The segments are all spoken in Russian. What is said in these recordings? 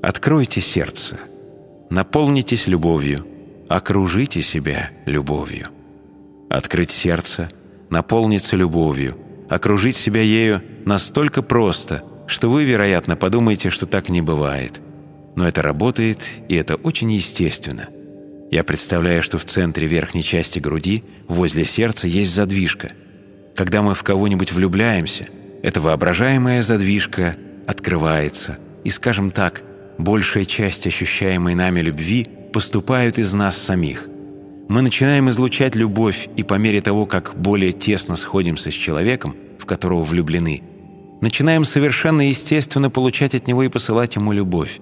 Откройте сердце, наполнитесь любовью, окружите себя любовью. Открыть сердце, наполниться любовью, окружить себя ею настолько просто, что вы, вероятно, подумаете, что так не бывает. Но это работает, и это очень естественно. Я представляю, что в центре верхней части груди, возле сердца, есть задвижка. Когда мы в кого-нибудь влюбляемся, эта воображаемая задвижка открывается, и, скажем так, большая часть ощущаемой нами любви поступает из нас самих – мы начинаем излучать любовь, и по мере того, как более тесно сходимся с человеком, в которого влюблены, начинаем совершенно естественно получать от него и посылать ему любовь.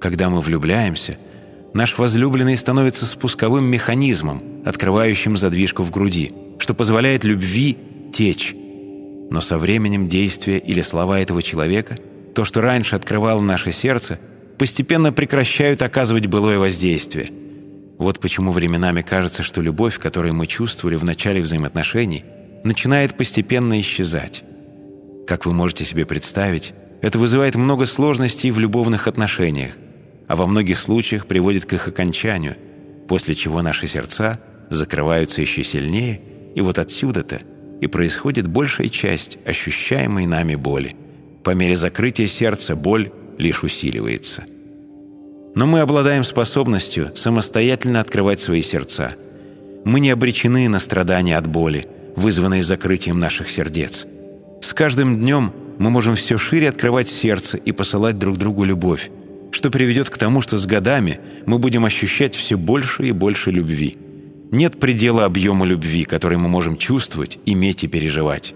Когда мы влюбляемся, наш возлюбленный становится спусковым механизмом, открывающим задвижку в груди, что позволяет любви течь. Но со временем действия или слова этого человека, то, что раньше открывало наше сердце, постепенно прекращают оказывать былое воздействие – вот почему временами кажется, что любовь, которую мы чувствовали в начале взаимоотношений, начинает постепенно исчезать. Как вы можете себе представить, это вызывает много сложностей в любовных отношениях, а во многих случаях приводит к их окончанию, после чего наши сердца закрываются еще сильнее, и вот отсюда-то и происходит большая часть ощущаемой нами боли. По мере закрытия сердца боль лишь усиливается – но мы обладаем способностью самостоятельно открывать свои сердца. Мы не обречены на страдания от боли, вызванные закрытием наших сердец. С каждым днем мы можем все шире открывать сердце и посылать друг другу любовь, что приведет к тому, что с годами мы будем ощущать все больше и больше любви. Нет предела объема любви, который мы можем чувствовать, иметь и переживать.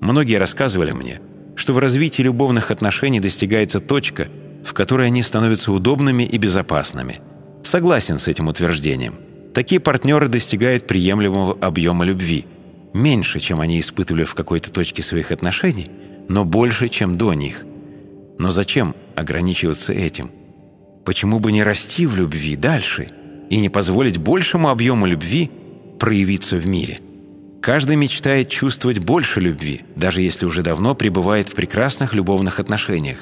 Многие рассказывали мне, что в развитии любовных отношений достигается точка – в которой они становятся удобными и безопасными. Согласен с этим утверждением. Такие партнеры достигают приемлемого объема любви. Меньше, чем они испытывали в какой-то точке своих отношений, но больше, чем до них. Но зачем ограничиваться этим? Почему бы не расти в любви дальше и не позволить большему объему любви проявиться в мире? Каждый мечтает чувствовать больше любви, даже если уже давно пребывает в прекрасных любовных отношениях.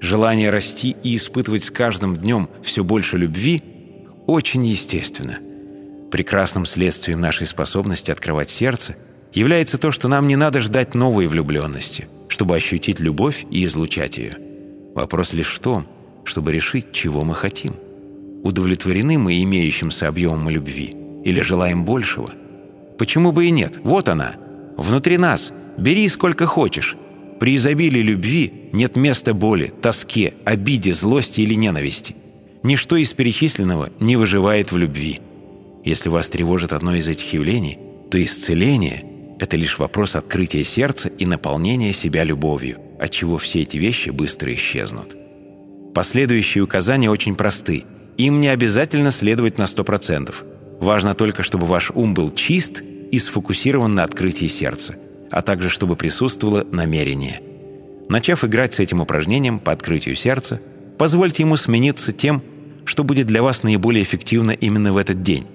Желание расти и испытывать с каждым днем все больше любви очень естественно. Прекрасным следствием нашей способности открывать сердце является то, что нам не надо ждать новой влюбленности, чтобы ощутить любовь и излучать ее. Вопрос лишь в том, чтобы решить, чего мы хотим. Удовлетворены мы имеющимся объемом любви или желаем большего? Почему бы и нет? Вот она, внутри нас. Бери сколько хочешь, при изобилии любви нет места боли, тоске, обиде, злости или ненависти. Ничто из перечисленного не выживает в любви. Если вас тревожит одно из этих явлений, то исцеление – это лишь вопрос открытия сердца и наполнения себя любовью, от чего все эти вещи быстро исчезнут. Последующие указания очень просты. Им не обязательно следовать на 100%. Важно только, чтобы ваш ум был чист и сфокусирован на открытии сердца – а также чтобы присутствовало намерение. Начав играть с этим упражнением по открытию сердца, позвольте ему смениться тем, что будет для вас наиболее эффективно именно в этот день.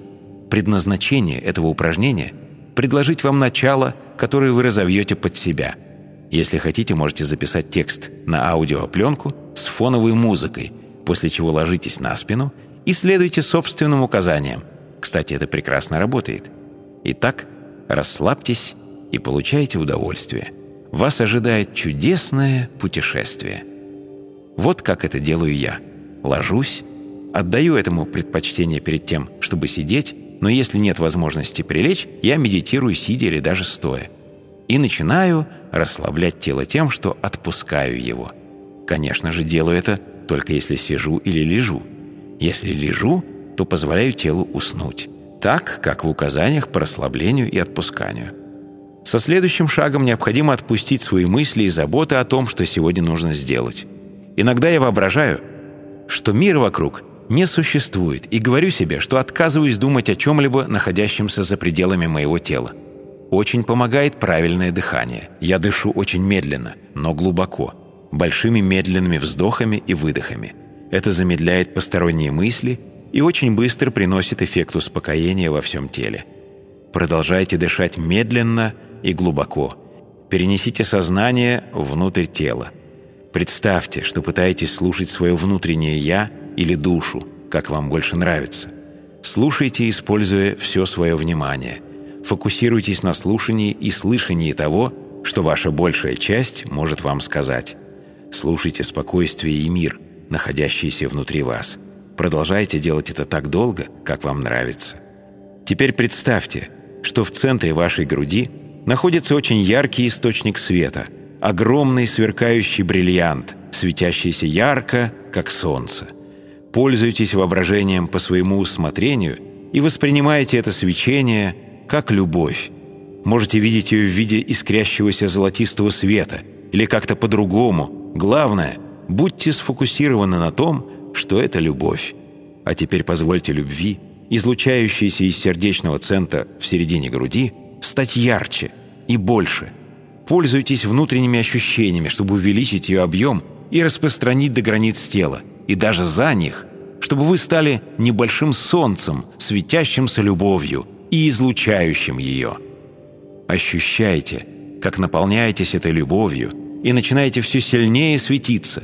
Предназначение этого упражнения – предложить вам начало, которое вы разовьете под себя. Если хотите, можете записать текст на аудиопленку с фоновой музыкой, после чего ложитесь на спину и следуйте собственным указаниям. Кстати, это прекрасно работает. Итак, расслабьтесь и получаете удовольствие. Вас ожидает чудесное путешествие. Вот как это делаю я. Ложусь, отдаю этому предпочтение перед тем, чтобы сидеть, но если нет возможности прилечь, я медитирую сидя или даже стоя. И начинаю расслаблять тело тем, что отпускаю его. Конечно же, делаю это только если сижу или лежу. Если лежу, то позволяю телу уснуть. Так, как в указаниях по расслаблению и отпусканию. Со следующим шагом необходимо отпустить свои мысли и заботы о том, что сегодня нужно сделать. Иногда я воображаю, что мир вокруг не существует, и говорю себе, что отказываюсь думать о чем-либо, находящемся за пределами моего тела. Очень помогает правильное дыхание. Я дышу очень медленно, но глубоко, большими медленными вздохами и выдохами. Это замедляет посторонние мысли и очень быстро приносит эффект успокоения во всем теле. Продолжайте дышать медленно и глубоко. Перенесите сознание внутрь тела. Представьте, что пытаетесь слушать свое внутреннее «я» или душу, как вам больше нравится. Слушайте, используя все свое внимание. Фокусируйтесь на слушании и слышании того, что ваша большая часть может вам сказать. Слушайте спокойствие и мир, находящиеся внутри вас. Продолжайте делать это так долго, как вам нравится. Теперь представьте, что в центре вашей груди находится очень яркий источник света, огромный сверкающий бриллиант, светящийся ярко, как солнце. Пользуйтесь воображением по своему усмотрению и воспринимайте это свечение как любовь. Можете видеть ее в виде искрящегося золотистого света или как-то по-другому. Главное, будьте сфокусированы на том, что это любовь. А теперь позвольте любви, излучающейся из сердечного центра в середине груди, стать ярче и больше. Пользуйтесь внутренними ощущениями, чтобы увеличить ее объем и распространить до границ тела, и даже за них, чтобы вы стали небольшим солнцем, светящимся любовью и излучающим ее. Ощущайте, как наполняетесь этой любовью и начинаете все сильнее светиться.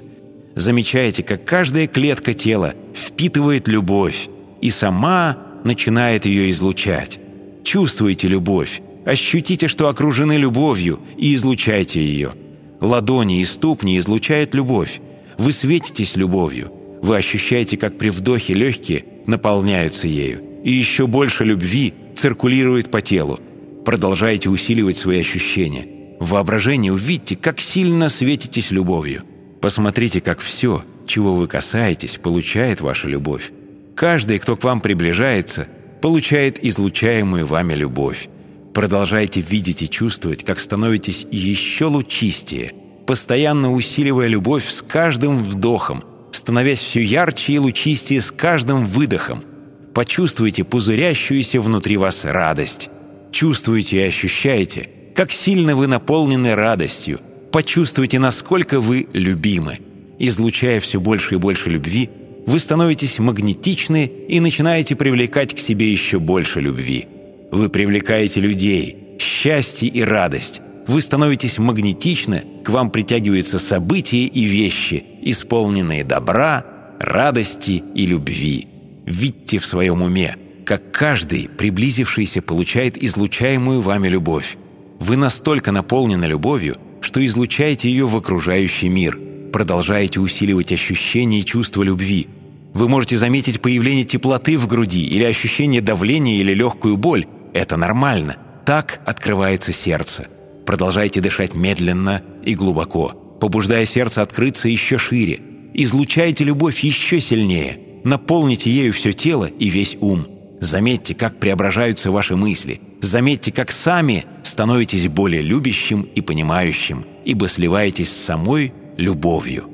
Замечаете, как каждая клетка тела впитывает любовь и сама начинает ее излучать. Чувствуете любовь, ощутите, что окружены любовью и излучайте ее. Ладони и ступни излучают любовь. Вы светитесь любовью. Вы ощущаете, как при вдохе легкие наполняются ею. И еще больше любви циркулирует по телу. Продолжайте усиливать свои ощущения. В воображении увидьте, как сильно светитесь любовью. Посмотрите, как все, чего вы касаетесь, получает ваша любовь. Каждый, кто к вам приближается, получает излучаемую вами любовь. Продолжайте видеть и чувствовать, как становитесь еще лучистее, постоянно усиливая любовь с каждым вдохом, становясь все ярче и лучистее с каждым выдохом. Почувствуйте пузырящуюся внутри вас радость. Чувствуйте и ощущаете, как сильно вы наполнены радостью. Почувствуйте, насколько вы любимы. Излучая все больше и больше любви, вы становитесь магнетичны и начинаете привлекать к себе еще больше любви. Вы привлекаете людей, счастье и радость. Вы становитесь магнетичны, к вам притягиваются события и вещи, исполненные добра, радости и любви. Видьте в своем уме, как каждый, приблизившийся, получает излучаемую вами любовь. Вы настолько наполнены любовью, что излучаете ее в окружающий мир. Продолжаете усиливать ощущения и чувства любви. Вы можете заметить появление теплоты в груди или ощущение давления или легкую боль. Это нормально. Так открывается сердце. Продолжайте дышать медленно и глубоко, побуждая сердце открыться еще шире. Излучайте любовь еще сильнее. Наполните ею все тело и весь ум. Заметьте, как преображаются ваши мысли. Заметьте, как сами становитесь более любящим и понимающим, ибо сливаетесь с самой любовью.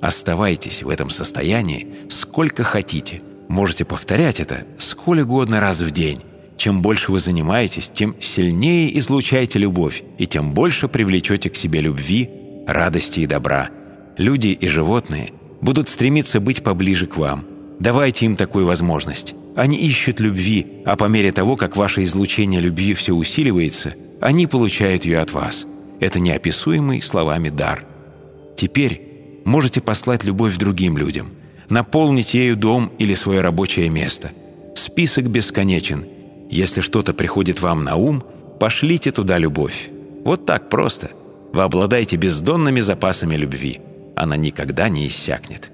Оставайтесь в этом состоянии сколько хотите. Можете повторять это сколь угодно раз в день. Чем больше вы занимаетесь, тем сильнее излучаете любовь, и тем больше привлечете к себе любви, радости и добра. Люди и животные будут стремиться быть поближе к вам. Давайте им такую возможность. Они ищут любви, а по мере того, как ваше излучение любви все усиливается, они получают ее от вас. Это неописуемый словами дар. Теперь можете послать любовь другим людям, наполнить ею дом или свое рабочее место. Список бесконечен. Если что-то приходит вам на ум, пошлите туда любовь. Вот так просто. Вы обладаете бездонными запасами любви. Она никогда не иссякнет.